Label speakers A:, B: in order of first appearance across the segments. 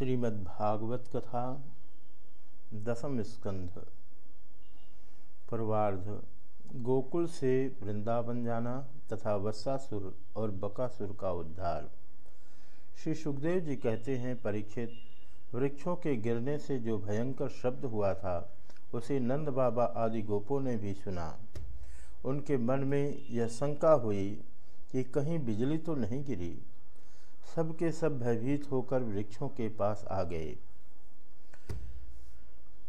A: श्रीमद्भागवत कथा दसम स्कंध, पूर्वार्ध। गोकुल से वृंदावन जाना तथा वत्सासुर और बकासुर का उद्धार। श्री सुखदेव जी कहते हैं, परीक्षित, वृक्षों के गिरने से जो भयंकर शब्द हुआ था, उसे नंद बाबा आदि गोपों ने भी सुना। उनके मन में यह शंका हुई कि कहीं बिजली तो नहीं गिरी। सब के सब भयभीत होकर वृक्षों के पास आ गए।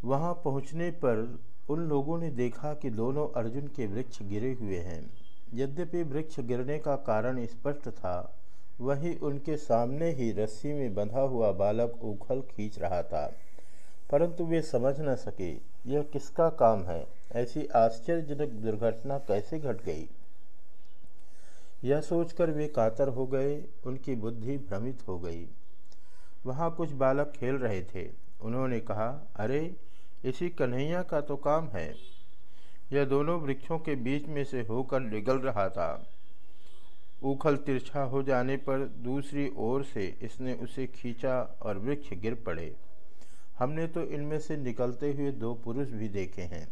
A: वहाँ पहुँचने पर उन लोगों ने देखा कि दोनों अर्जुन के वृक्ष गिरे हुए हैं। यद्यपि वृक्ष गिरने का कारण स्पष्ट था, वही उनके सामने ही रस्सी में बंधा हुआ बालक उखल खींच रहा था। परंतु वे समझ न सके, यह किसका काम है? ऐसी आश्चर्यजनक दुर्घटना कैसे घट गई? यह सोचकर वे कातर हो गए, उनकी बुद्धि भ्रमित हो गई। वहाँ कुछ बालक खेल रहे थे। उन्होंने कहा, अरे, इसी कन्हैया का तो काम है। यह दोनों वृक्षों के बीच में से होकर निगल रहा था। उखल तिरछा हो जाने पर दूसरी ओर से इसने उसे खींचा और वृक्ष गिर पड़े। हमने तो इनमें से निकलते हुए दो पुरुष भी देखे हैं,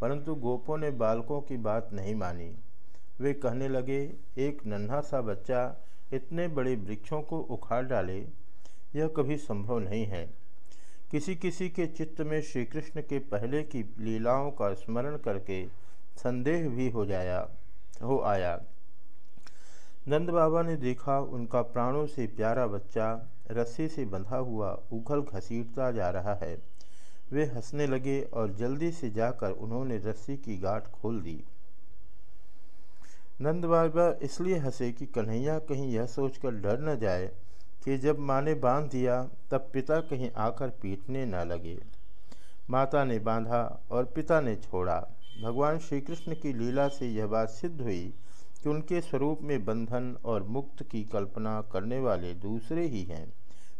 A: परंतु गोपों ने बालकों की बात नहीं मानी। वे कहने लगे, एक नन्हा सा बच्चा इतने बड़े वृक्षों को उखाड़ डाले, यह कभी संभव नहीं है। किसी किसी के चित्त में श्री कृष्ण के पहले की लीलाओं का स्मरण करके संदेह भी हो जाया, हो आया। नंद बाबा ने देखा, उनका प्राणों से प्यारा बच्चा रस्सी से बंधा हुआ उखल घसीटता जा रहा है। वे हंसने लगे और जल्दी से जाकर उन्होंने रस्सी की गांठ खोल दी। नंद बाबा इसलिए हंसे कि कन्हैया कहीं यह सोचकर डर न जाए कि जब माँ ने बाँध दिया, तब पिता कहीं आकर पीटने न लगे। माता ने बांधा और पिता ने छोड़ा। भगवान श्री कृष्ण की लीला से यह बात सिद्ध हुई कि उनके स्वरूप में बंधन और मुक्त की कल्पना करने वाले दूसरे ही हैं।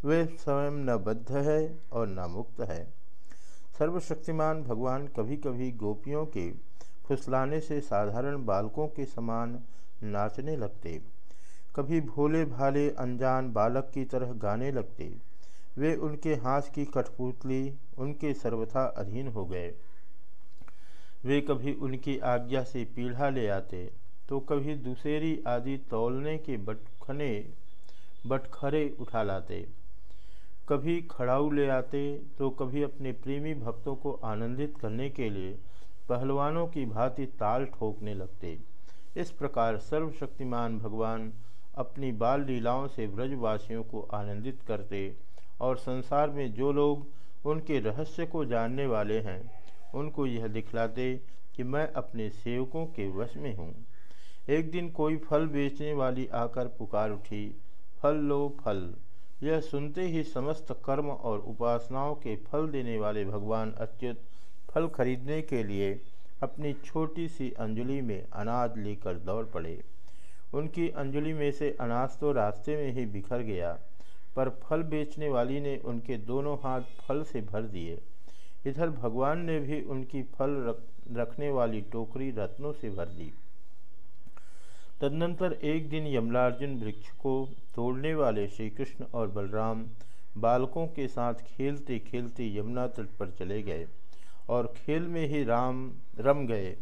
A: वे स्वयं न बद्ध है और न मुक्त है। सर्वशक्तिमान भगवान कभी कभी गोपियों के फुसलाने से साधारण बालकों के समान नाचने लगते। कभी भोले भाले अनजान बालक की तरह गाने लगते। वे उनके हाथ की कठपुतली, उनके सर्वथा अधीन हो गए। वे कभी उनकी आज्ञा से पीढ़ा ले आते तो कभी दूसरी आदि तौलने के बटखने, बटखरे उठा लाते। कभी खड़ाऊ ले आते तो कभी अपने प्रेमी भक्तों को आनंदित करने के लिए पहलवानों की भांति ताल ठोकने लगते। इस प्रकार सर्वशक्तिमान भगवान अपनी बाल लीलाओं से ब्रजवासियों को आनंदित करते और संसार में जो लोग उनके रहस्य को जानने वाले हैं, उनको यह दिखलाते कि मैं अपने सेवकों के वश में हूँ। एक दिन कोई फल बेचने वाली आकर पुकार उठी, फल लो, फल। यह सुनते ही समस्त कर्म और उपासनाओं के फल देने वाले भगवान अच्युत फल खरीदने के लिए अपनी छोटी सी अंजलि में अनाज लेकर दौड़ पड़े। उनकी अंजलि में से अनाज तो रास्ते में ही बिखर गया पर फल बेचने वाली ने उनके दोनों हाथ फल से भर दिए। इधर भगवान ने भी उनकी फल रख, रखने वाली टोकरी रत्नों से भर दी। तदनंतर एक दिन यमलार्जुन वृक्ष को तोड़ने वाले श्री कृष्ण और बलराम बालकों के साथ खेलते खेलते यमुना तट पर चले गए। और खेल में ही राम रम गए।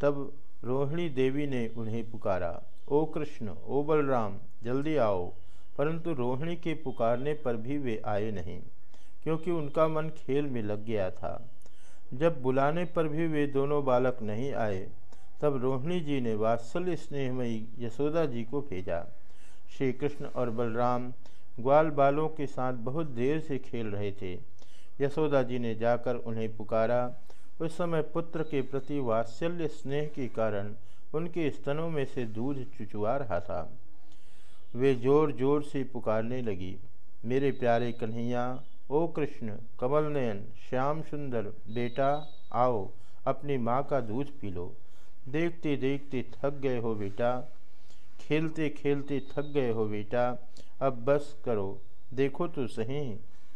A: तब रोहिणी देवी ने उन्हें पुकारा, ओ कृष्ण, ओ बलराम, जल्दी आओ। परंतु रोहिणी के पुकारने पर भी वे आए नहीं, क्योंकि उनका मन खेल में लग गया था। जब बुलाने पर भी वे दोनों बालक नहीं आए, तब रोहिणी जी ने वात्सल्य स्नेहमयी यशोदा जी को भेजा। श्री कृष्ण और बलराम ग्वाल बालों के साथ बहुत देर से खेल रहे थे। यशोदा जी ने जाकर उन्हें पुकारा। उस समय पुत्र के प्रति वात्सल्य स्नेह के कारण उनके स्तनों में से दूध चुचुआ रहा था। वे ज़ोर ज़ोर से पुकारने लगी, मेरे प्यारे कन्हैया, ओ कृष्ण, कमल नयन, श्याम सुंदर, बेटा, आओ, अपनी माँ का दूध पी लो। देखते देखते थक गए हो बेटा खेलते खेलते थक गए हो बेटा, अब बस करो, देखो तो सही।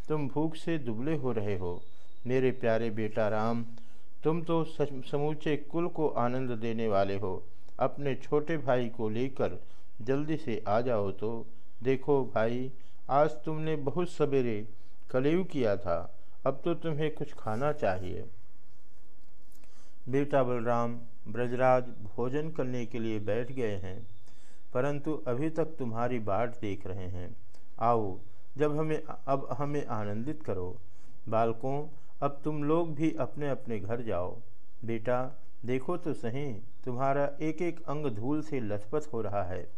A: तुम भूख से दुबले हो रहे हो। मेरे प्यारे बेटा राम, तुम तो समूचे कुल को आनंद देने वाले हो। अपने छोटे भाई को लेकर जल्दी से आ जाओ तो। देखो भाई, आज तुमने बहुत सवेरे कलेव किया था। अब तो तुम्हें कुछ खाना चाहिए। बेटा बलराम, ब्रजराज भोजन करने के लिए बैठ गए हैं, परंतु अभी तक तुम्हारी बाट देख रहे हैं। आओ जब हमें अब हमें आनंदित करो, बालकों, अब तुम लोग भी अपने अपने घर जाओ। बेटा, देखो तो सही, तुम्हारा एक एक अंग धूल से लथपथ हो रहा है।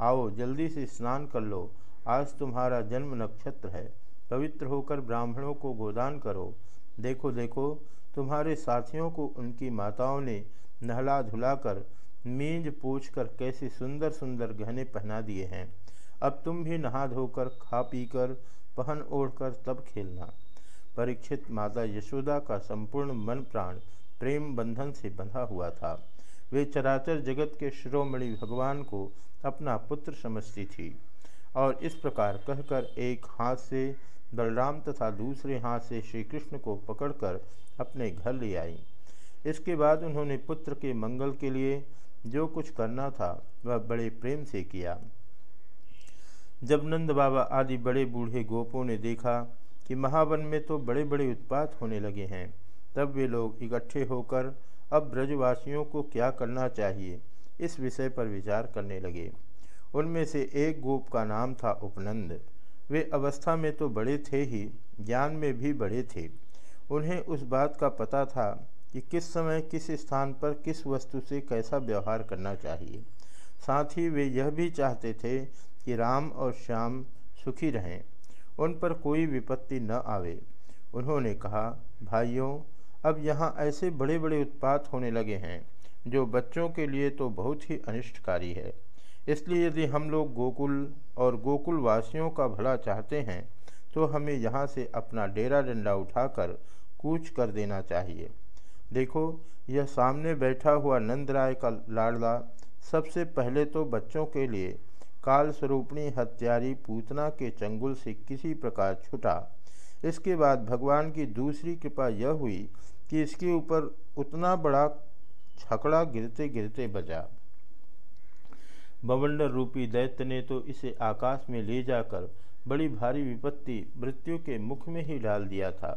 A: आओ, जल्दी से स्नान कर लो। आज तुम्हारा जन्म नक्षत्र है। पवित्र होकर ब्राह्मणों को गोदान करो। देखो देखो, तुम्हारे साथियों को उनकी माताओं ने नहला धुलाकर, मींज पूछ कर कैसे सुंदर सुंदर गहने पहना दिए हैं। अब तुम भी नहा धोकर, खा पीकर, पहन ओढ़कर तब खेलना। परीक्षित माता यशोदा का संपूर्ण मन प्राण प्रेम बंधन से बंधा हुआ था। वे चराचर जगत के शिरोमणि भगवान को अपना पुत्र समझती थी और इस प्रकार कहकर एक हाथ से बलराम तथा दूसरे हाथ से श्री कृष्ण को पकड़कर अपने घर ले आई। इसके बाद उन्होंने पुत्र के मंगल के लिए जो कुछ करना था, वह बड़े प्रेम से किया। जब नंद बाबा आदि बड़े बूढ़े गोपों ने देखा कि महावन में तो बड़े बड़े उत्पात होने लगे हैं, तब वे लोग इकट्ठे होकर अब ब्रजवासियों को क्या करना चाहिए, इस विषय पर विचार करने लगे। उनमें से एक गोप का नाम था उपनंद। वे अवस्था में तो बड़े थे ही, ज्ञान में भी बड़े थे। उन्हें उस बात का पता था कि किस समय किस स्थान पर किस वस्तु से कैसा व्यवहार करना चाहिए। साथ ही वे यह भी चाहते थे कि राम और श्याम सुखी रहें, उन पर कोई विपत्ति न आवे। उन्होंने कहा, भाइयों, अब यहाँ ऐसे बड़े बड़े उत्पात होने लगे हैं, जो बच्चों के लिए तो बहुत ही अनिष्टकारी है। इसलिए यदि हम लोग गोकुल और गोकुल वासियों का भला चाहते हैं तो हमें यहाँ से अपना डेरा डंडा उठाकर कूच कर देना चाहिए। देखो, यह सामने बैठा हुआ नंदराय का लाडला सबसे पहले तो बच्चों के लिए काल स्वरूपणी हत्यारी पूतना के चंगुल से किसी प्रकार छुटा। इसके बाद भगवान की दूसरी कृपा यह हुई कि इसके ऊपर उतना बड़ा छकड़ा गिरते गिरते बजा। बवंडर रूपी दैत्य ने तो इसे आकाश में ले जाकर बड़ी भारी विपत्ति मृत्यु के मुख में ही डाल दिया था।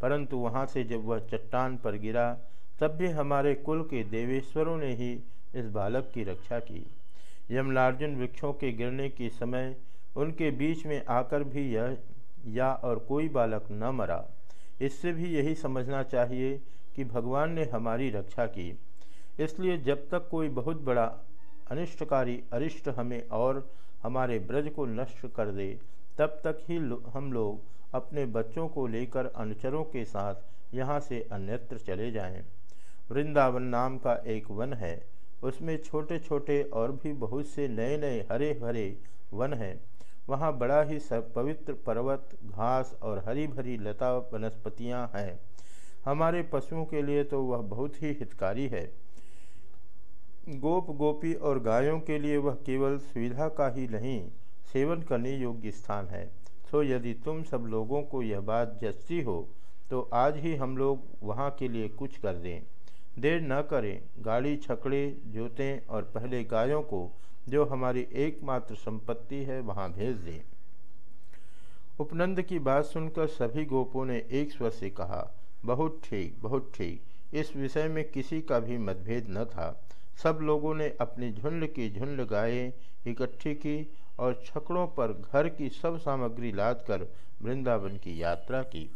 A: परंतु वहाँ से जब वह चट्टान पर गिरा, तब भी हमारे कुल के देवेश्वरों ने ही इस बालक की रक्षा की। यमलार्जुन वृक्षों के गिरने के समय उनके बीच में आकर भी यह या और कोई बालक न मरा। इससे भी यही समझना चाहिए कि भगवान ने हमारी रक्षा की। इसलिए जब तक कोई बहुत बड़ा अनिष्टकारी अरिष्ट हमें और हमारे ब्रज को नष्ट कर दे, तब तक ही हम लोग अपने बच्चों को लेकर अनुचरों के साथ यहाँ से अन्यत्र चले जाएँ। वृंदावन नाम का एक वन है। उसमें छोटे छोटे और भी बहुत से नए नए हरे भरे वन हैं। वहाँ बड़ा ही सब पवित्र पर्वत, घास और हरी भरी लता वनस्पतियाँ हैं। हमारे पशुओं के लिए तो वह बहुत ही हितकारी है। गोप गोपी और गायों के लिए वह केवल सुविधा का ही नहीं, सेवन करने योग्य स्थान है। सो यदि तुम सब लोगों को यह बात जचती हो तो आज ही हम लोग वहाँ के लिए कुछ कर दें। देर न करें। गाड़ी, छकड़े, जोतें और पहले गायों को जो हमारी एकमात्र संपत्ति है, वहाँ भेज दें। उपनंद की बात सुनकर सभी गोपों ने एक स्वर से कहा, बहुत ठीक बहुत ठीक। इस विषय में किसी का भी मतभेद न था। सब लोगों ने अपनी झुंड की झुंड गायें, इकट्ठी की और छकड़ों पर घर की सब सामग्री लाद कर वृंदावन की यात्रा की।